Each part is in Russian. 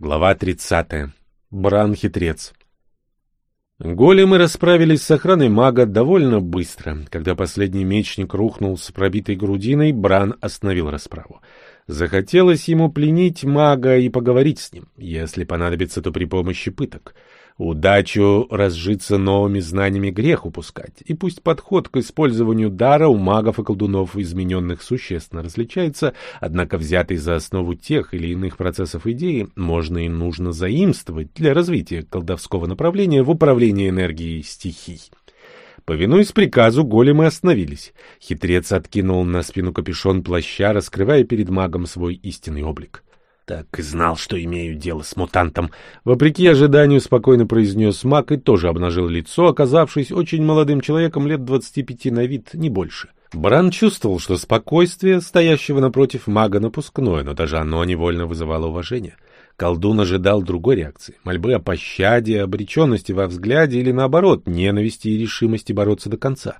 Глава 30. Бран-хитрец. Големы расправились с охраной мага довольно быстро. Когда последний мечник рухнул с пробитой грудиной, Бран остановил расправу. Захотелось ему пленить мага и поговорить с ним, если понадобится, то при помощи пыток. Удачу разжиться новыми знаниями грех упускать, и пусть подход к использованию дара у магов и колдунов измененных существенно различается, однако взятый за основу тех или иных процессов идеи можно и нужно заимствовать для развития колдовского направления в управлении энергией стихий. Повинуясь приказу, големы остановились. Хитрец откинул на спину капюшон плаща, раскрывая перед магом свой истинный облик. Так и знал, что имею дело с мутантом. Вопреки ожиданию спокойно произнес маг и тоже обнажил лицо, оказавшись очень молодым человеком лет двадцати пяти на вид, не больше. Бран чувствовал, что спокойствие стоящего напротив мага напускное, но даже оно невольно вызывало уважение. Колдун ожидал другой реакции, мольбы о пощаде, обреченности во взгляде или, наоборот, ненависти и решимости бороться до конца.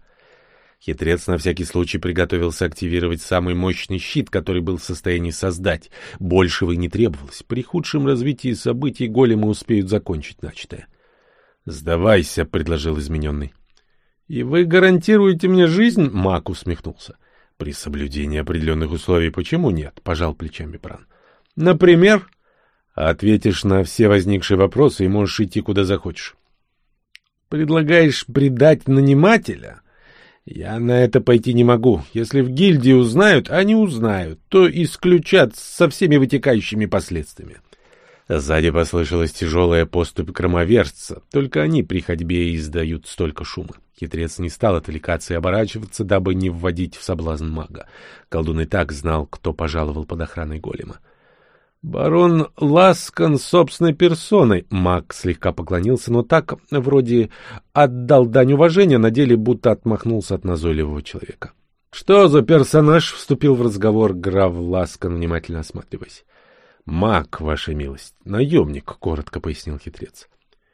Хитрец на всякий случай приготовился активировать самый мощный щит, который был в состоянии создать. Большего и не требовалось. При худшем развитии событий големы успеют закончить начатое. «Сдавайся», — предложил измененный. «И вы гарантируете мне жизнь?» — Мак усмехнулся. «При соблюдении определенных условий почему нет?» — пожал плечами Бран. «Например?» «Ответишь на все возникшие вопросы и можешь идти куда захочешь». «Предлагаешь предать нанимателя?» Я на это пойти не могу. Если в гильдии узнают, они узнают, то исключат со всеми вытекающими последствиями. Сзади послышалась тяжелая поступь громовержца. Только они при ходьбе издают столько шума. Хитрец не стал отвлекаться и оборачиваться, дабы не вводить в соблазн мага. Колдун и так знал, кто пожаловал под охраной голема. Барон Ласкан собственной персоной. Маг слегка поклонился, но так, вроде, отдал дань уважения, на деле будто отмахнулся от назойливого человека. — Что за персонаж? — вступил в разговор граф Ласкан, внимательно осматриваясь. — Маг, ваша милость, наемник, — коротко пояснил хитрец.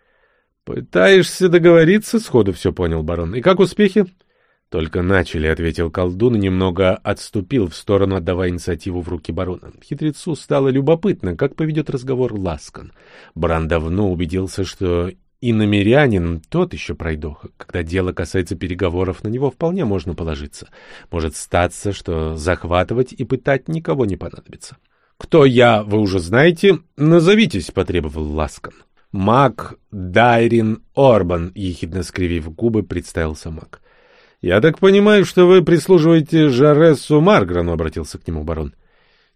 — Пытаешься договориться? — сходу все понял барон. — И как успехи? — только начали, — ответил колдун и немного отступил в сторону, отдавая инициативу в руки барона. Хитрецу стало любопытно, как поведет разговор Ласкан. Бран давно убедился, что иномирянин тот еще пройдоха. Когда дело касается переговоров, на него вполне можно положиться. Может статься, что захватывать и пытать никого не понадобится. — Кто я, вы уже знаете? Назовитесь, — потребовал Ласкан. — Маг Дайрин Орбан, — ехидно скривив губы, представился маг. «Я так понимаю, что вы прислуживаете Жарессу Марграну», — обратился к нему барон.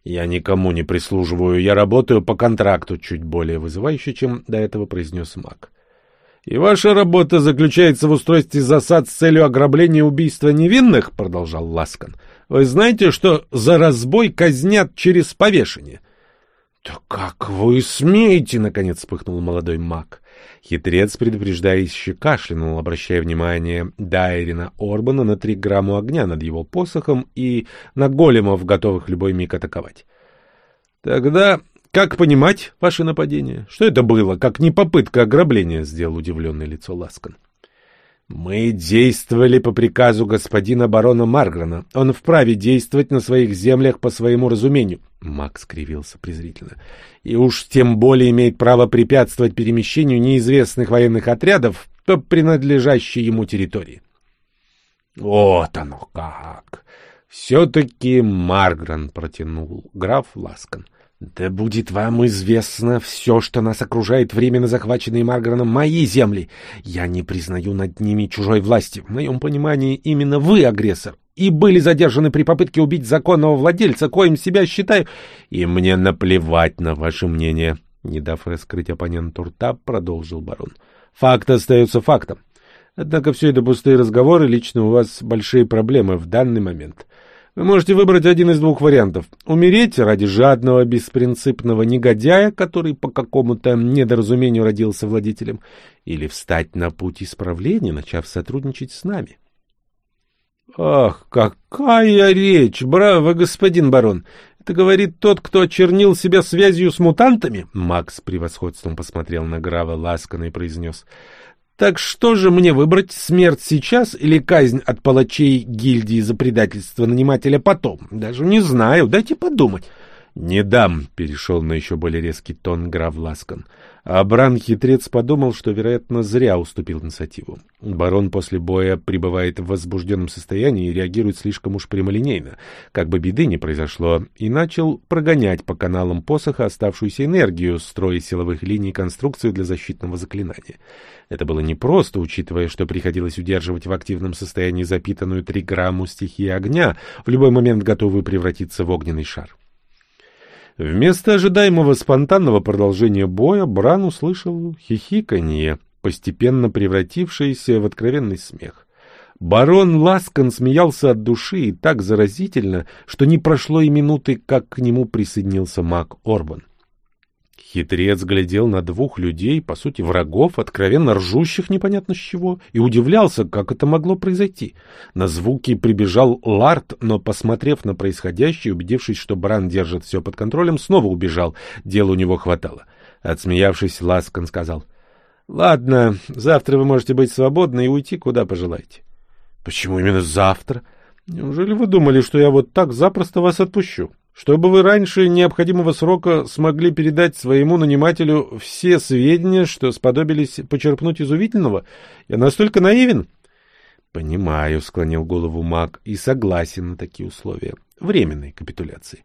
«Я никому не прислуживаю, я работаю по контракту», — чуть более вызывающе, чем до этого произнес маг. «И ваша работа заключается в устройстве засад с целью ограбления и убийства невинных?» — продолжал Ласкан. «Вы знаете, что за разбой казнят через повешение?» «Да как вы смеете?» — наконец вспыхнул молодой маг. Хитрец предупреждающе кашлянул, обращая внимание Дайрина Орбана на три грамма огня над его посохом и на големов, готовых любой миг атаковать. «Тогда как понимать ваше нападение? Что это было, как не попытка ограбления?» — сделал удивленное лицо Ласкан. Мы действовали по приказу господина барона Маргрена. Он вправе действовать на своих землях по своему разумению. Макс кривился презрительно. И уж тем более имеет право препятствовать перемещению неизвестных военных отрядов по принадлежащей ему территории. Вот оно как! Все-таки Маргрен протянул граф Ласкан. — да будет вам известно все, что нас окружает временно захваченные Маргараном мои земли. Я не признаю над ними чужой власти. В моем понимании именно вы агрессор и были задержаны при попытке убить законного владельца, коим себя считаю. И мне наплевать на ваше мнение. Не дав раскрыть оппоненту рта, продолжил барон. Факт остается фактом. Однако все это пустые разговоры, лично у вас большие проблемы в данный момент. Вы можете выбрать один из двух вариантов. Умереть ради жадного, беспринципного негодяя, который по какому-то недоразумению родился владетелем, или встать на путь исправления, начав сотрудничать с нами. «Ах, какая речь! Браво, господин барон! Это говорит тот, кто очернил себя связью с мутантами?» Макс превосходством посмотрел на Грава ласканно и произнес — так что же мне выбрать, смерть сейчас или казнь от палачей гильдии за предательство нанимателя потом? Даже не знаю, дайте подумать. «Не дам», — перешел на еще более резкий тон граф Ласкан. А Бран-хитрец подумал, что, вероятно, зря уступил инициативу. Барон после боя пребывает в возбужденном состоянии и реагирует слишком уж прямолинейно, как бы беды не произошло, и начал прогонять по каналам посоха оставшуюся энергию, строя силовых линий конструкцию для защитного заклинания. Это было непросто, учитывая, что приходилось удерживать в активном состоянии запитанную триграмму стихии огня, в любой момент готовую превратиться в огненный шар. Вместо ожидаемого спонтанного продолжения боя Бран услышал хихиканье, постепенно превратившееся в откровенный смех. Барон Ласкан смеялся от души и так заразительно, что не прошло и минуты, как к нему присоединился маг Орбан. Хитрец глядел на двух людей, по сути врагов, откровенно ржущих непонятно с чего, и удивлялся, как это могло произойти. На звуки прибежал Ларт, но, посмотрев на происходящее, убедившись, что Бран держит все под контролем, снова убежал, дела у него хватало. Отсмеявшись, Ласкан сказал, «Ладно, завтра вы можете быть свободны и уйти, куда пожелаете». «Почему именно завтра? Неужели вы думали, что я вот так запросто вас отпущу?» Чтобы вы раньше необходимого срока смогли передать своему нанимателю все сведения, что сподобились почерпнуть из увиденного? Я настолько наивен? — Понимаю, — склонил голову маг, — и согласен на такие условия. Временной капитуляции.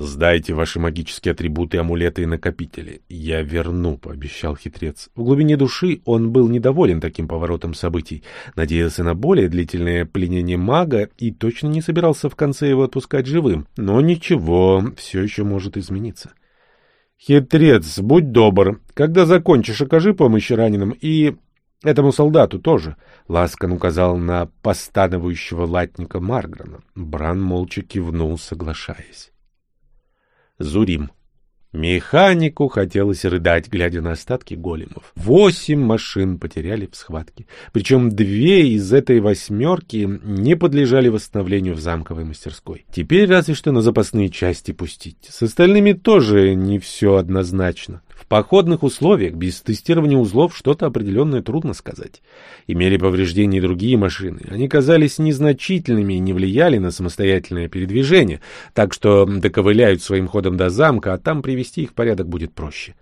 «Сдайте ваши магические атрибуты, амулеты и накопители. Я верну», — пообещал хитрец. В глубине души он был недоволен таким поворотом событий, надеялся на более длительное пленение мага и точно не собирался в конце его отпускать живым. Но ничего, все еще может измениться. «Хитрец, будь добр. Когда закончишь, окажи помощь раненым и этому солдату тоже. Ласкан указал на постановающего латника Марграна. Бран молча кивнул, соглашаясь. Зурим. Механику хотелось рыдать, глядя на остатки големов. Восемь машин потеряли в схватке. Причем две из этой восьмерки не подлежали восстановлению в замковой мастерской. Теперь разве что на запасные части пустить. С остальными тоже не все однозначно. В походных условиях, без тестирования узлов, что-то определенное трудно сказать. Имели повреждения и другие машины. Они казались незначительными и не влияли на самостоятельное передвижение, так что доковыляют своим ходом до замка, а там привести их в порядок будет проще.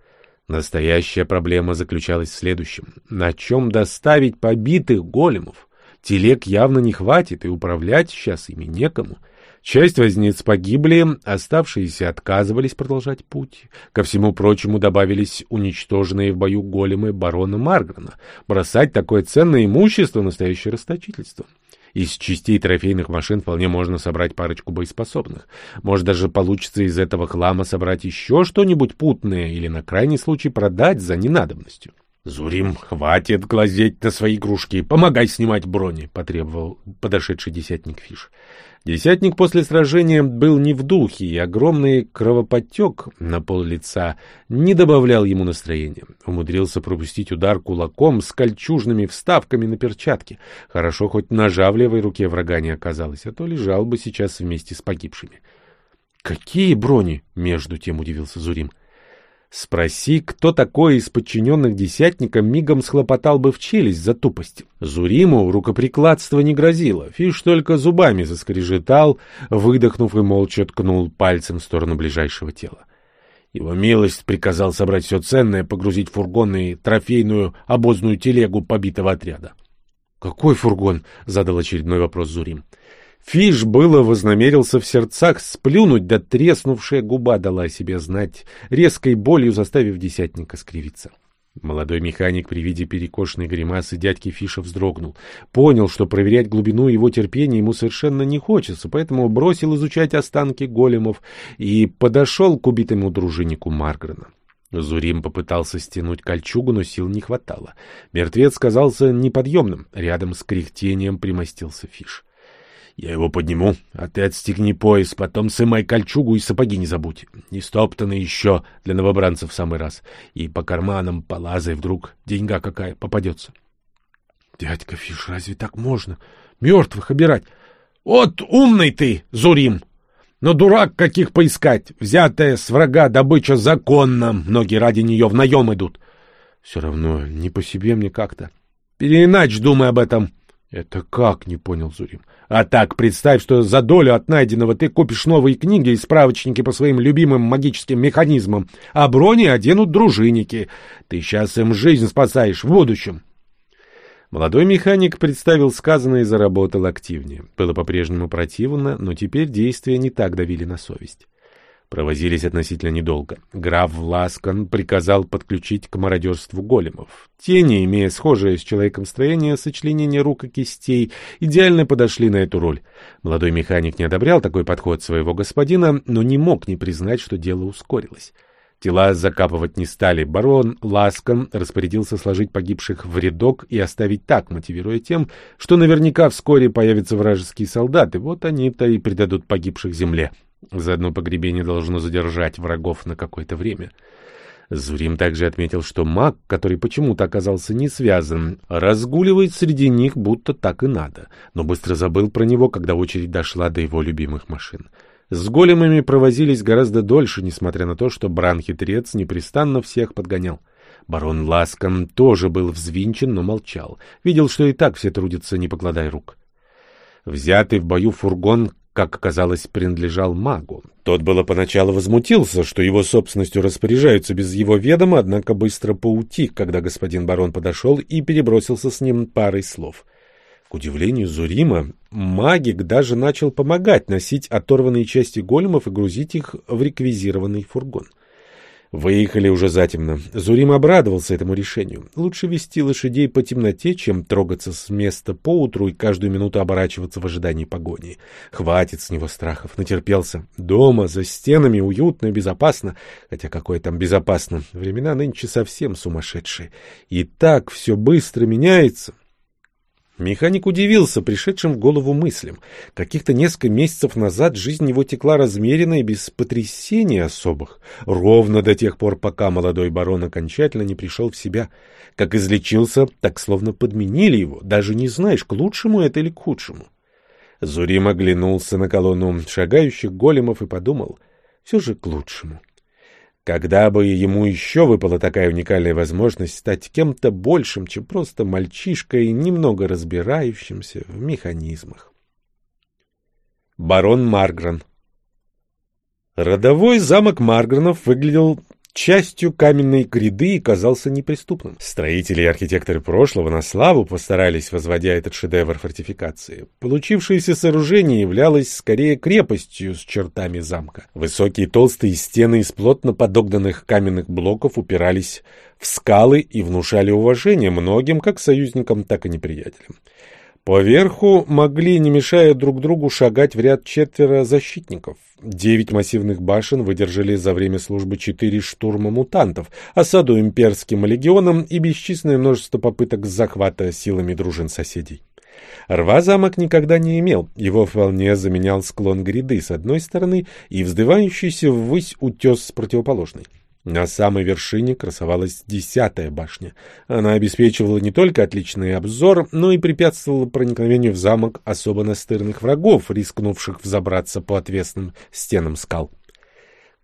Настоящая проблема заключалась в следующем. На чем доставить побитых големов? Телег явно не хватит, и управлять сейчас ими некому. — Часть возниц погибли, оставшиеся отказывались продолжать путь. Ко всему прочему добавились уничтоженные в бою големы барона Маргрена. Бросать такое ценное имущество — настоящее расточительство. Из частей трофейных машин вполне можно собрать парочку боеспособных. Может, даже получится из этого хлама собрать еще что-нибудь путное или на крайний случай продать за ненадобностью. «Зурим, хватит глазеть на свои игрушки, помогай снимать брони», — потребовал подошедший десятник Фиш. Десятник после сражения был не в духе, и огромный кровоподтек на пол лица не добавлял ему настроения. Умудрился пропустить удар кулаком с кольчужными вставками на перчатке. Хорошо, хоть ножа в левой руке врага не оказалось, а то лежал бы сейчас вместе с погибшими. — Какие брони? — между тем удивился Зурим. — Спроси, кто такой из подчиненных десятника, мигом схлопотал бы в челюсть за тупость. Зуриму рукоприкладство не грозило, Фиш только зубами заскрежетал, выдохнув и молча ткнул пальцем в сторону ближайшего тела. Его милость приказал собрать все ценное, погрузить в фургон и трофейную обозную телегу побитого отряда. — Какой фургон? — задал очередной вопрос Зурим. — Фиш было вознамерился в сердцах сплюнуть, да треснувшая губа дала о себе знать, резкой болью заставив десятника скривиться. Молодой механик при виде перекошенной гримасы дядьки Фиша вздрогнул. Понял, что проверять глубину его терпения ему совершенно не хочется, поэтому бросил изучать останки големов и подошел к убитому дружиннику Маргрена. Зурим попытался стянуть кольчугу, но сил не хватало. Мертвец казался неподъемным. Рядом с кряхтением примостился Фиш. Я его подниму, а ты отстегни пояс, потом сымай кольчугу и сапоги не забудь. Не стоптаны еще для новобранцев в самый раз. И по карманам полазай, вдруг деньга какая попадется. Дядька Фиш, разве так можно? Мертвых обирать? Вот умный ты, Зурим! Но дурак каких поискать? Взятая с врага добыча законна, многие ради нее в наем идут. Все равно не по себе мне как-то. Переиначь думай об этом. Это как, не понял Зурим. А так, представь, что за долю от найденного ты купишь новые книги и справочники по своим любимым магическим механизмам, а брони оденут дружинники. Ты сейчас им жизнь спасаешь в будущем. Молодой механик представил сказанное и заработал активнее. Было по-прежнему противно, но теперь действия не так давили на совесть. Провозились относительно недолго. Граф Ласкан приказал подключить к мародерству големов. Тени, имея схожее с человеком строение сочленения рук и кистей, идеально подошли на эту роль. Молодой механик не одобрял такой подход своего господина, но не мог не признать, что дело ускорилось. Тела закапывать не стали. Барон Ласкан распорядился сложить погибших в рядок и оставить так, мотивируя тем, что наверняка вскоре появятся вражеские солдаты. Вот они-то и предадут погибших земле. Заодно погребение должно задержать врагов на какое-то время. Зурим также отметил, что маг, который почему-то оказался не связан, разгуливает среди них, будто так и надо, но быстро забыл про него, когда очередь дошла до его любимых машин. С големами провозились гораздо дольше, несмотря на то, что Бран-хитрец непрестанно всех подгонял. Барон Ласкан тоже был взвинчен, но молчал. Видел, что и так все трудятся, не покладая рук. Взятый в бою фургон как оказалось, принадлежал магу. Тот было поначалу возмутился, что его собственностью распоряжаются без его ведома, однако быстро поутих, когда господин барон подошел и перебросился с ним парой слов. К удивлению Зурима, магик даже начал помогать носить оторванные части големов и грузить их в реквизированный фургон. Выехали уже затемно. Зурим обрадовался этому решению. Лучше вести лошадей по темноте, чем трогаться с места поутру и каждую минуту оборачиваться в ожидании погони. Хватит с него страхов, натерпелся. Дома, за стенами, уютно и безопасно. Хотя какое там безопасно. Времена нынче совсем сумасшедшие. И так все быстро меняется. Механик удивился пришедшим в голову мыслям. Каких-то несколько месяцев назад жизнь его текла размеренно и без потрясений особых, ровно до тех пор, пока молодой барон окончательно не пришел в себя. Как излечился, так словно подменили его, даже не знаешь, к лучшему это или к худшему. Зурим оглянулся на колонну шагающих големов и подумал, все же к лучшему. Когда бы ему еще выпала такая уникальная возможность стать кем-то большим, чем просто мальчишкой, немного разбирающимся в механизмах. Барон Маргрен Родовой замок Маргранов выглядел частью каменной гряды и казался неприступным. Строители и архитекторы прошлого на славу постарались, возводя этот шедевр фортификации. Получившееся сооружение являлось скорее крепостью с чертами замка. Высокие толстые стены из плотно подогнанных каменных блоков упирались в скалы и внушали уважение многим как союзникам, так и неприятелям. Поверху могли, не мешая друг другу, шагать в ряд четверо защитников. Девять массивных башен выдержали за время службы четыре штурма мутантов, осаду имперским легионам и бесчисленное множество попыток захвата силами дружин соседей. Рва замок никогда не имел, его вполне заменял склон гряды с одной стороны и вздывающийся ввысь утес с противоположной. На самой вершине красовалась десятая башня. Она обеспечивала не только отличный обзор, но и препятствовала проникновению в замок особо настырных врагов, рискнувших взобраться по отвесным стенам скал.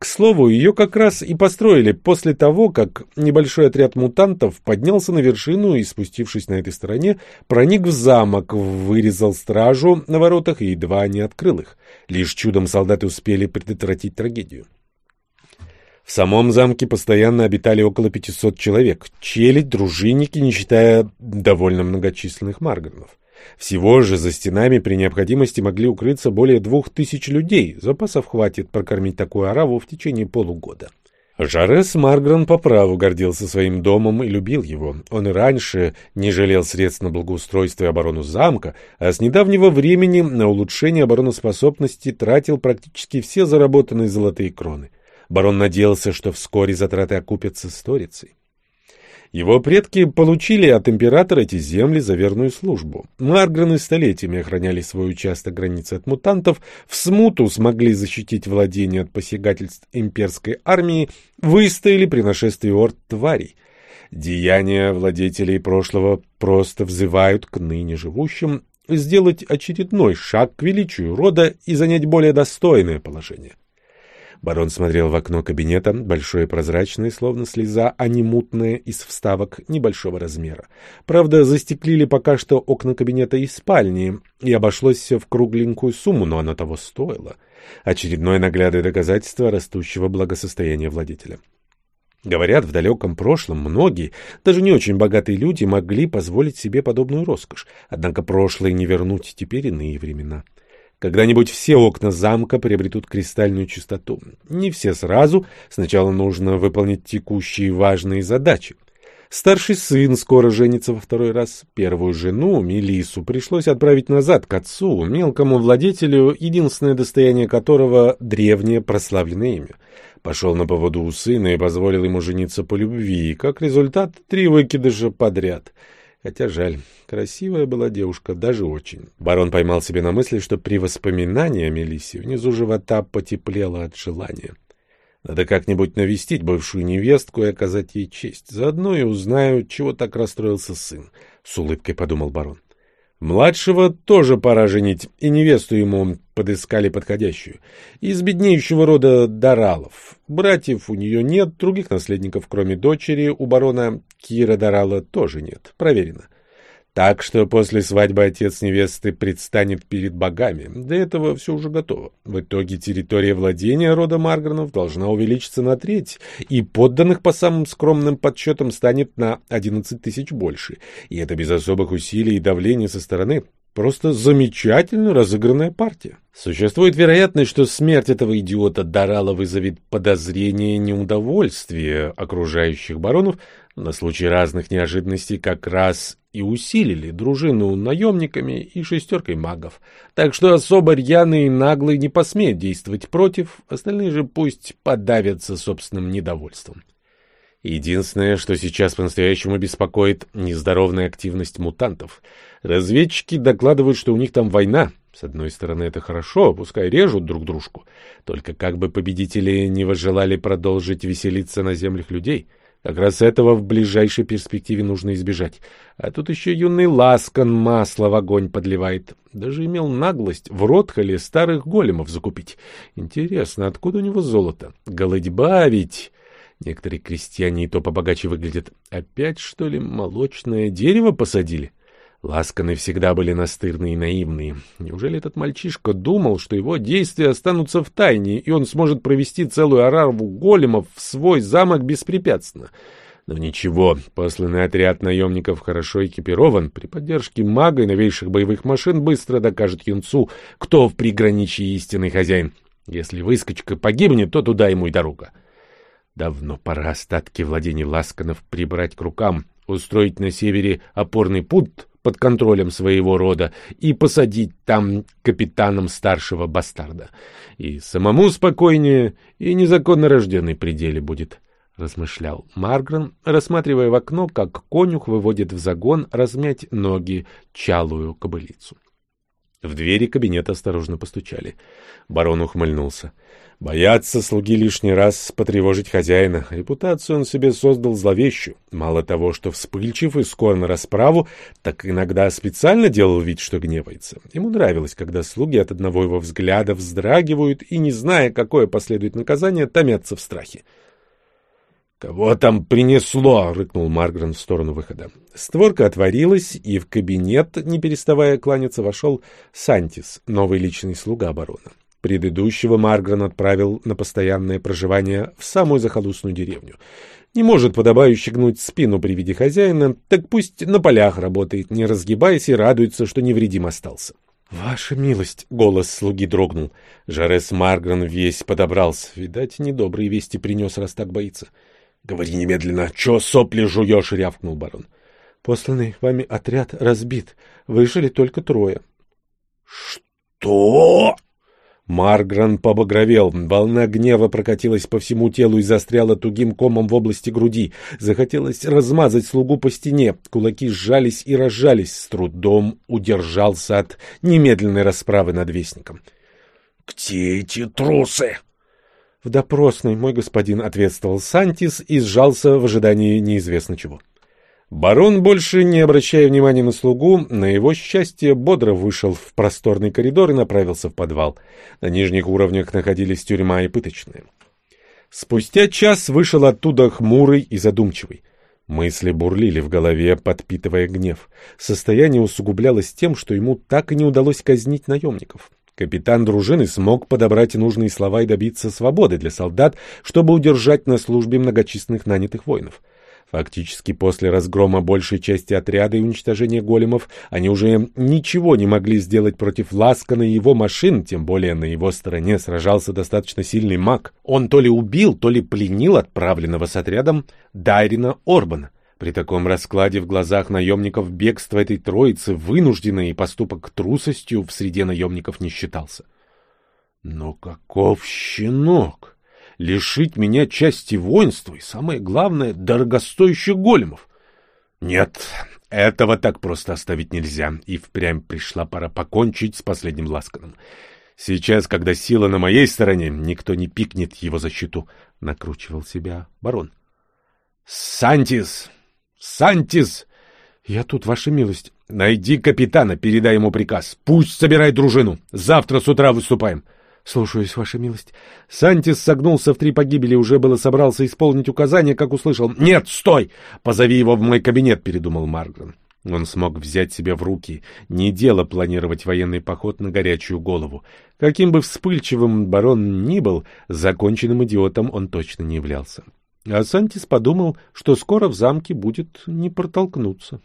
К слову, ее как раз и построили после того, как небольшой отряд мутантов поднялся на вершину и, спустившись на этой стороне, проник в замок, вырезал стражу на воротах и едва не открыл их. Лишь чудом солдаты успели предотвратить трагедию. В самом замке постоянно обитали около 500 человек, челядь, дружинники, не считая довольно многочисленных марганов. Всего же за стенами при необходимости могли укрыться более двух тысяч людей, запасов хватит прокормить такую ораву в течение полугода. Жарес Маргран по праву гордился своим домом и любил его. Он и раньше не жалел средств на благоустройство и оборону замка, а с недавнего времени на улучшение обороноспособности тратил практически все заработанные золотые кроны. Барон надеялся, что вскоре затраты окупятся сторицей. Его предки получили от императора эти земли за верную службу. Марграны столетиями охраняли свой участок границы от мутантов, в смуту смогли защитить владение от посягательств имперской армии, выстояли при нашествии орд тварей. Деяния владетелей прошлого просто взывают к ныне живущим сделать очередной шаг к величию рода и занять более достойное положение. Барон смотрел в окно кабинета, большое прозрачное, словно слеза, а не мутное, из вставок небольшого размера. Правда, застеклили пока что окна кабинета и спальни, и обошлось все в кругленькую сумму, но оно того стоило. Очередное наглядное доказательство растущего благосостояния владельца. Говорят, в далеком прошлом многие, даже не очень богатые люди, могли позволить себе подобную роскошь. Однако прошлое не вернуть теперь иные времена. Когда-нибудь все окна замка приобретут кристальную чистоту. Не все сразу. Сначала нужно выполнить текущие важные задачи. Старший сын скоро женится во второй раз. Первую жену, Мелису, пришлось отправить назад к отцу, мелкому владетелю, единственное достояние которого — древнее прославленное имя пошел на поводу у сына и позволил ему жениться по любви, как результат три выкидыша подряд. Хотя жаль, красивая была девушка, даже очень. Барон поймал себе на мысли, что при воспоминании о Мелиссе внизу живота потеплело от желания. Надо как-нибудь навестить бывшую невестку и оказать ей честь. Заодно и узнаю, чего так расстроился сын, — с улыбкой подумал барон. Младшего тоже пора женить, и невесту ему подыскали подходящую. Из беднеющего рода Даралов. Братьев у нее нет, других наследников, кроме дочери, у барона Кира Дарала тоже нет. Проверено. Так что после свадьбы отец невесты предстанет перед богами. До этого все уже готово. В итоге территория владения рода Маргранов должна увеличиться на треть, и подданных по самым скромным подсчетам станет на 11 тысяч больше. И это без особых усилий и давления со стороны. Просто замечательно разыгранная партия. Существует вероятность, что смерть этого идиота Дарала вызовет подозрение и неудовольствие окружающих баронов, на случай разных неожиданностей как раз и усилили дружину наемниками и шестеркой магов. Так что особо рьяный и наглый не посмеет действовать против, остальные же пусть подавятся собственным недовольством. Единственное, что сейчас по-настоящему беспокоит, нездоровная активность мутантов. Разведчики докладывают, что у них там война. С одной стороны, это хорошо, пускай режут друг дружку. Только как бы победители не возжелали продолжить веселиться на землях людей — как раз этого в ближайшей перспективе нужно избежать. А тут еще юный Ласкан масло в огонь подливает. Даже имел наглость в Ротхоле старых големов закупить. Интересно, откуда у него золото? Голодьба ведь... Некоторые крестьяне и то побогаче выглядят. Опять, что ли, молочное дерево посадили? — Ласканы всегда были настырные и наивные. Неужели этот мальчишка думал, что его действия останутся в тайне, и он сможет провести целую ораву големов в свой замок беспрепятственно? Но ничего, посланный отряд наемников хорошо экипирован, при поддержке мага и новейших боевых машин быстро докажет юнцу, кто в приграничье истинный хозяин. Если выскочка погибнет, то туда ему и дорога. Давно пора остатки владений Ласканов прибрать к рукам, устроить на севере опорный пункт, под контролем своего рода и посадить там капитаном старшего бастарда. И самому спокойнее, и незаконно рожденный пределе будет, — размышлял Маргрен, рассматривая в окно, как конюх выводит в загон размять ноги чалую кобылицу. В двери кабинета осторожно постучали. Барон ухмыльнулся. Боятся слуги лишний раз потревожить хозяина. Репутацию он себе создал зловещую. Мало того, что вспыльчив и скор на расправу, так иногда специально делал вид, что гневается. Ему нравилось, когда слуги от одного его взгляда вздрагивают и, не зная, какое последует наказание, томятся в страхе. «Кого там принесло?» — рыкнул Маргрен в сторону выхода. Створка отворилась, и в кабинет, не переставая кланяться, вошел Сантис, новый личный слуга барона. Предыдущего Маргрен отправил на постоянное проживание в самую захолустную деревню. Не может подобающе гнуть спину при виде хозяина, так пусть на полях работает, не разгибаясь и радуется, что невредим остался. «Ваша милость!» — голос слуги дрогнул. Жарес Маргрен весь подобрался. Видать, недобрые вести принес, раз так боится. — Говори немедленно. Чё сопли жуешь? — рявкнул барон. — Посланный вами отряд разбит. Выжили только трое. — Что? Маргран побагровел. Волна гнева прокатилась по всему телу и застряла тугим комом в области груди. Захотелось размазать слугу по стене. Кулаки сжались и разжались. С трудом удержался от немедленной расправы над вестником. — Где эти трусы? — В допросной, мой господин, — ответствовал Сантис и сжался в ожидании неизвестно чего. Барон, больше не обращая внимания на слугу, на его счастье бодро вышел в просторный коридор и направился в подвал. На нижних уровнях находились тюрьма и пыточные. Спустя час вышел оттуда хмурый и задумчивый. Мысли бурлили в голове, подпитывая гнев. Состояние усугублялось тем, что ему так и не удалось казнить наемников. Капитан дружины смог подобрать нужные слова и добиться свободы для солдат, чтобы удержать на службе многочисленных нанятых воинов. Фактически после разгрома большей части отряда и уничтожения големов они уже ничего не могли сделать против Ласкана и его машин, тем более на его стороне сражался достаточно сильный маг. Он то ли убил, то ли пленил отправленного с отрядом Дайрина Орбана. При таком раскладе в глазах наемников бегство этой троицы, вынужденный и поступок трусостью в среде наемников не считался. Но каков щенок! Лишить меня части воинства и, самое главное, дорогостоящих големов! Нет, этого так просто оставить нельзя, и впрямь пришла пора покончить с последним ласканом. Сейчас, когда сила на моей стороне, никто не пикнет его защиту, — накручивал себя барон. — Сантис! Сантис! Я тут, ваша милость. Найди капитана, передай ему приказ. Пусть собирает дружину. Завтра с утра выступаем. Слушаюсь, ваша милость. Сантис согнулся в три погибели, уже было собрался исполнить указание, как услышал. Нет, стой! Позови его в мой кабинет, передумал Маргрен. Он смог взять себя в руки. Не дело планировать военный поход на горячую голову. Каким бы вспыльчивым барон ни был, законченным идиотом он точно не являлся. А Сантис подумал, что скоро в замке будет не протолкнуться.